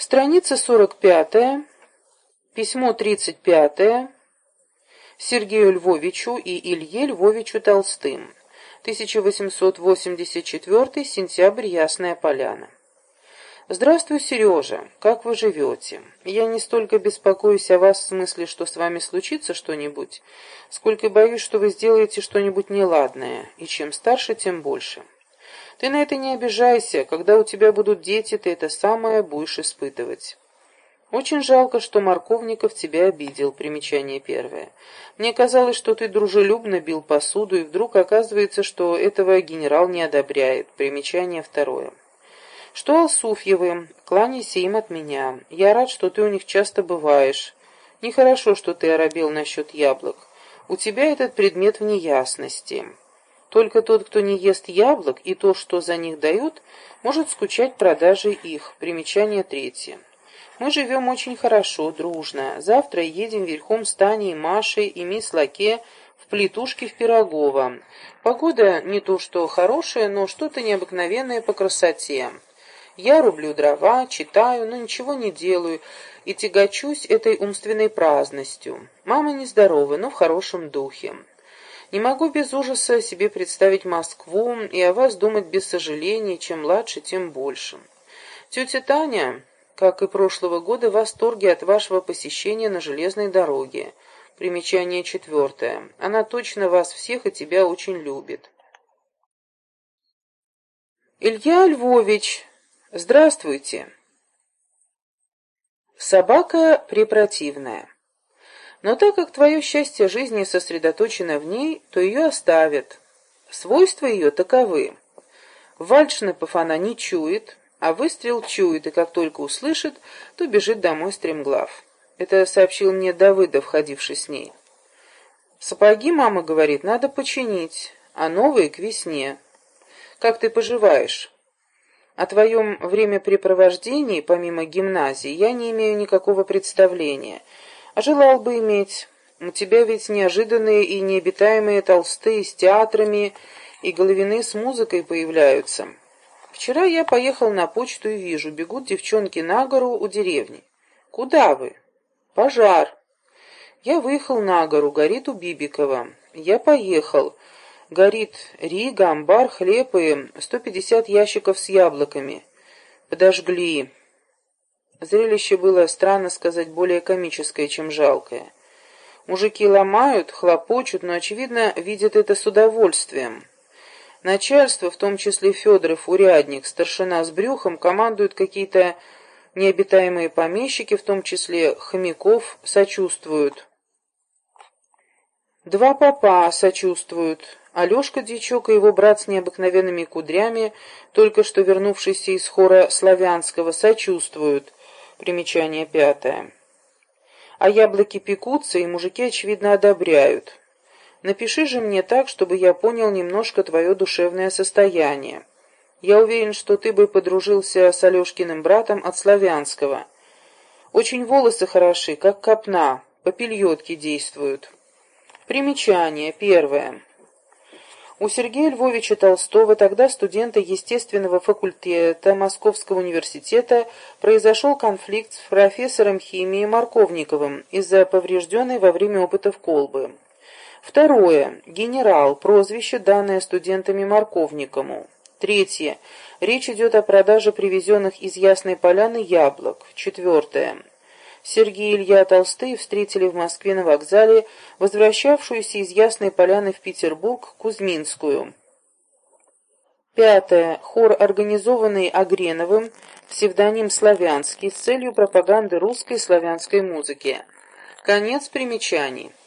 Страница 45, письмо 35 Сергею Львовичу и Илье Львовичу Толстым. 1884 сентябрь, Ясная Поляна. Здравствуй, Сережа. Как вы живете? Я не столько беспокоюсь о вас в смысле, что с вами случится что-нибудь, сколько боюсь, что вы сделаете что-нибудь неладное, и чем старше, тем больше. Ты на это не обижайся, когда у тебя будут дети, ты это самое будешь испытывать. Очень жалко, что Марковников тебя обидел. Примечание первое. Мне казалось, что ты дружелюбно бил посуду, и вдруг оказывается, что этого генерал не одобряет. Примечание второе. Что Алсуфьевы? Кланяйся им от меня. Я рад, что ты у них часто бываешь. Нехорошо, что ты оробел насчет яблок. У тебя этот предмет в неясности. Только тот, кто не ест яблок и то, что за них дают, может скучать продажей их. Примечание третье. Мы живем очень хорошо, дружно. Завтра едем верхом с Таней, Машей и мисс Лаке в Плетушке в Пирогово. Погода не то что хорошая, но что-то необыкновенное по красоте. Я рублю дрова, читаю, но ничего не делаю и тягочусь этой умственной праздностью. Мама нездорова, но в хорошем духе. Не могу без ужаса себе представить Москву и о вас думать без сожаления, чем младше, тем больше. Тетя Таня как и прошлого года, в восторге от вашего посещения на железной дороге. Примечание четвертое. Она точно вас всех и тебя очень любит. Илья Львович, здравствуйте. Собака препротивная. Но так как твое счастье жизни сосредоточено в ней, то ее оставят. Свойства ее таковы. Вальшнепов она не чует, а выстрел чует, и как только услышит, то бежит домой стремглав. Это сообщил мне Давыдов, входивший с ней. Сапоги, мама говорит, надо починить, а новые к весне. Как ты поживаешь? О твоем времяпрепровождении, помимо гимназии, я не имею никакого представления. А желал бы иметь. У тебя ведь неожиданные и необитаемые толстые с театрами и головины с музыкой появляются. Вчера я поехал на почту и вижу, бегут девчонки на гору у деревни. Куда вы? Пожар. Я выехал на гору, горит у Бибикова. Я поехал. Горит Рига, амбар, хлеб и 150 ящиков с яблоками. Подожгли. Зрелище было, странно сказать, более комическое, чем жалкое. Мужики ломают, хлопочут, но, очевидно, видят это с удовольствием. Начальство, в том числе Федоров, урядник, старшина с брюхом, командуют какие-то необитаемые помещики, в том числе хомяков, сочувствуют. Два папа сочувствуют. Алешка Дичок и его брат с необыкновенными кудрями, только что вернувшийся из хора славянского, сочувствуют. Примечание пятое. А яблоки пекутся, и мужики, очевидно, одобряют. Напиши же мне так, чтобы я понял немножко твое душевное состояние. Я уверен, что ты бы подружился с Алешкиным братом от Славянского. Очень волосы хороши, как копна, попельотки действуют. Примечание. Первое. У Сергея Львовича Толстого, тогда студента естественного факультета Московского университета, произошел конфликт с профессором химии Марковниковым из-за поврежденной во время опытов колбы. Второе. Генерал. Прозвище, данное студентами Марковникому. Третье. Речь идет о продаже привезенных из Ясной Поляны яблок. Четвертое. Сергей и Илья Толстые встретили в Москве на вокзале возвращавшуюся из Ясной Поляны в Петербург Кузьминскую. Пятое. Хор, организованный Агреновым, псевдоним «Славянский» с целью пропаганды русской славянской музыки. Конец примечаний.